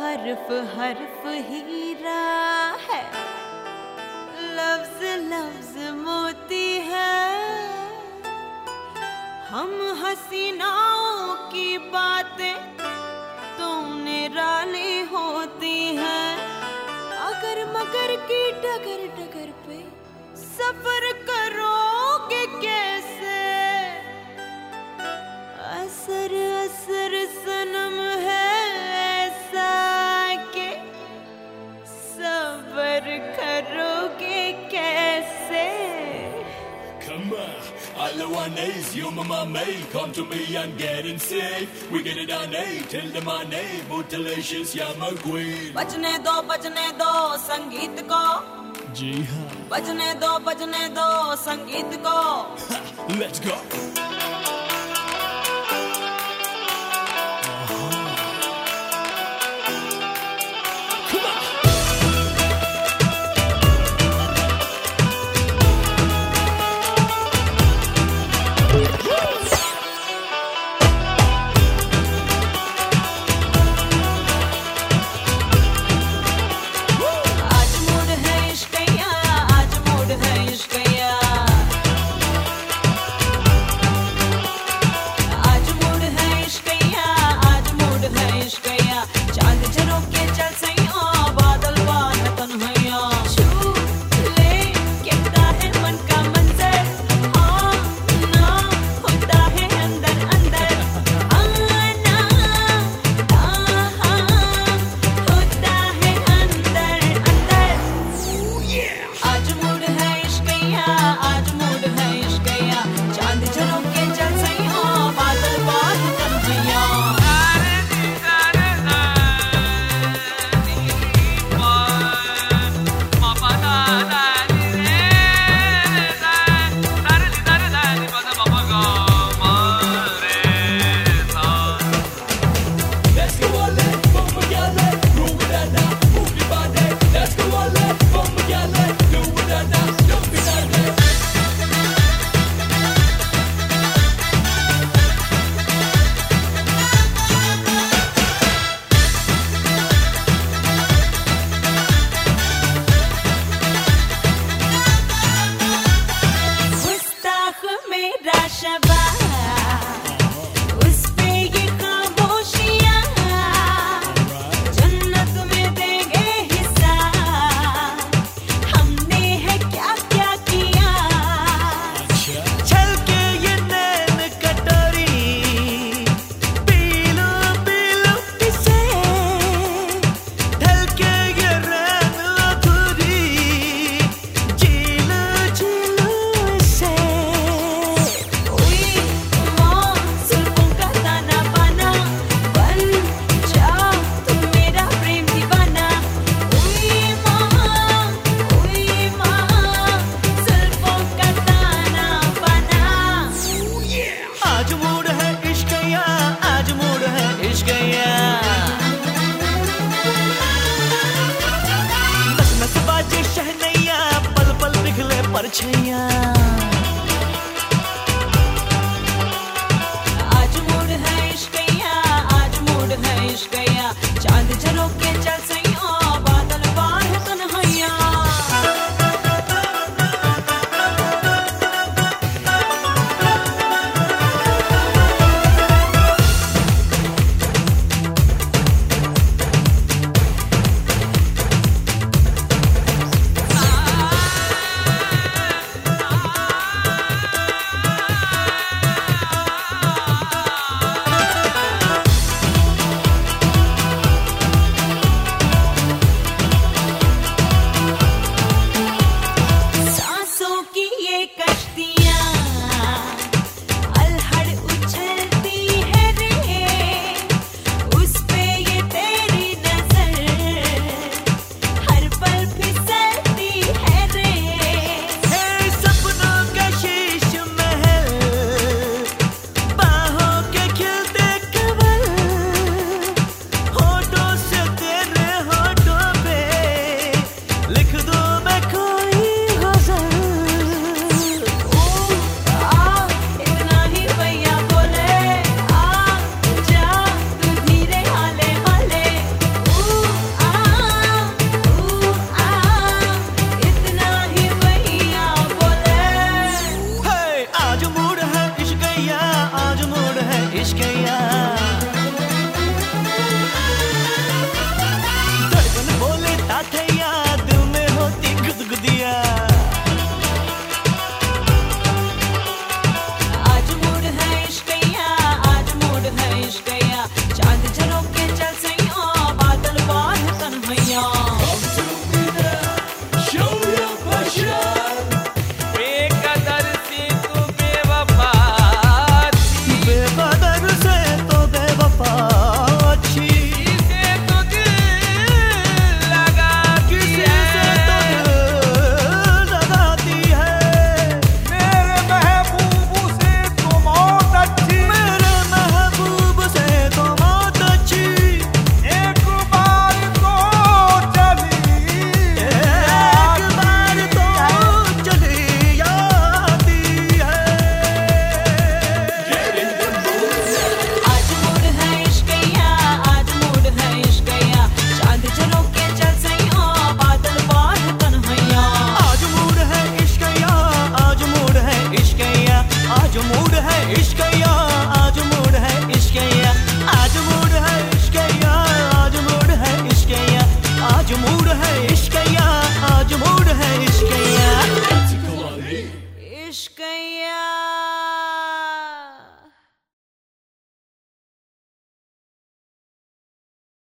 हर्फ हर्फ हीरा है। लफ्ज लफ्ज मोती है। हम हसीनाओं की बातें तुमने राली होती हैं। अगर मगर की डगर डगर पे सफ़र करो। money's you my may come to me and get in safe. We get it on eight till the money but delicious yeah my queen. बजने दो बजने दो संगीत को जी हाँ बजने दो बजने दो संगीत को let's go. 这样。मूड है